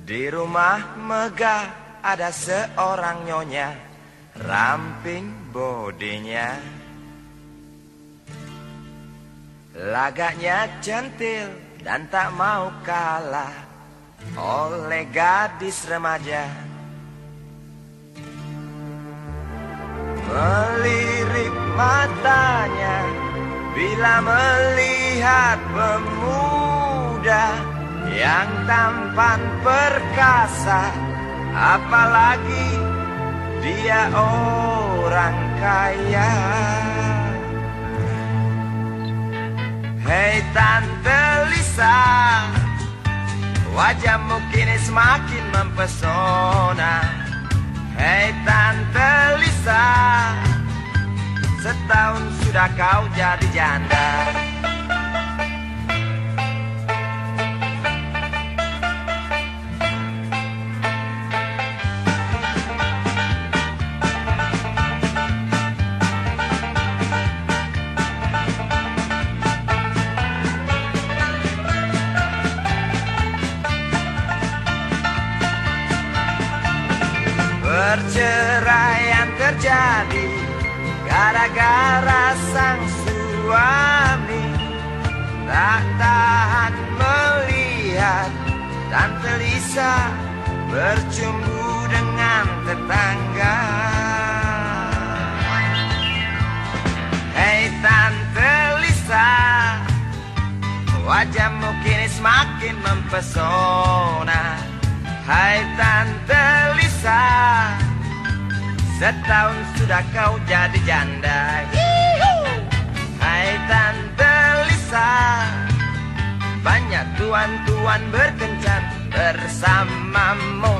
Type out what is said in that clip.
Di rumah megah ada seorang nyonya Ramping bodinya. Lagaknya centil dan tak mau kalah Oleh gadis remaja. Melirik matanya Bila melihat pemuda yang tampan perkasa apalagi dia orang kaya. Hei Tante Lisa Wajahmu kini semakin mempesona. Hei Tante Lisa Setahun sudah kau jadi janda Perceraian terjadi Gara-gara sang suami. Tak tahan melihat Tante Lisa bercumbu dengan tetangga. Hei Tante Lisa Wajahmu kini semakin mempesona Setahun sudah kau jadi janda Hai Tante Lisa. Banyak tuan-tuan berkencan bersamamu